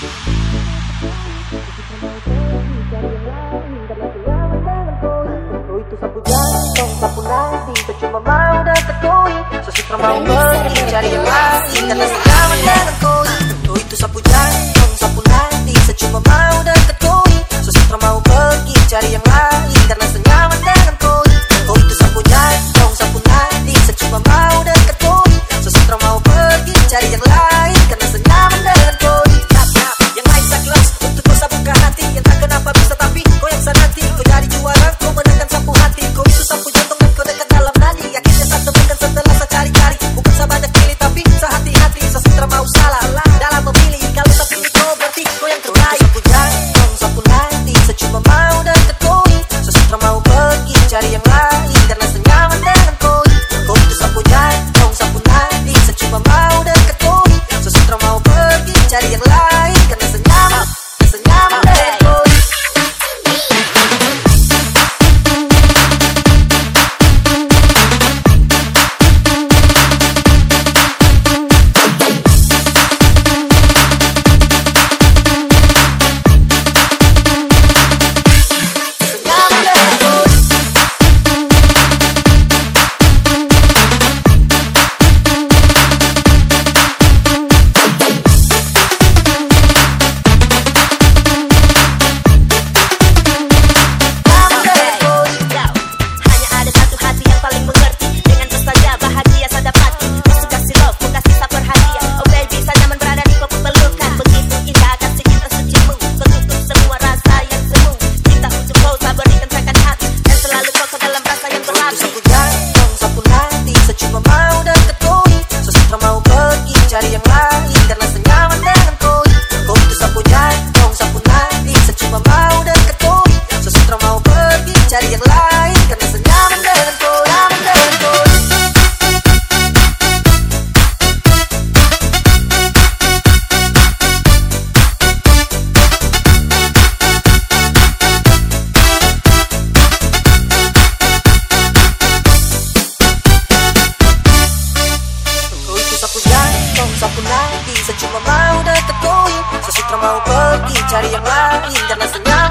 Cuma mau dapat koi Sosok mau pergi cari yang lain karena Kata sekawan denganku mau pergi cari yang lain. Karena senyap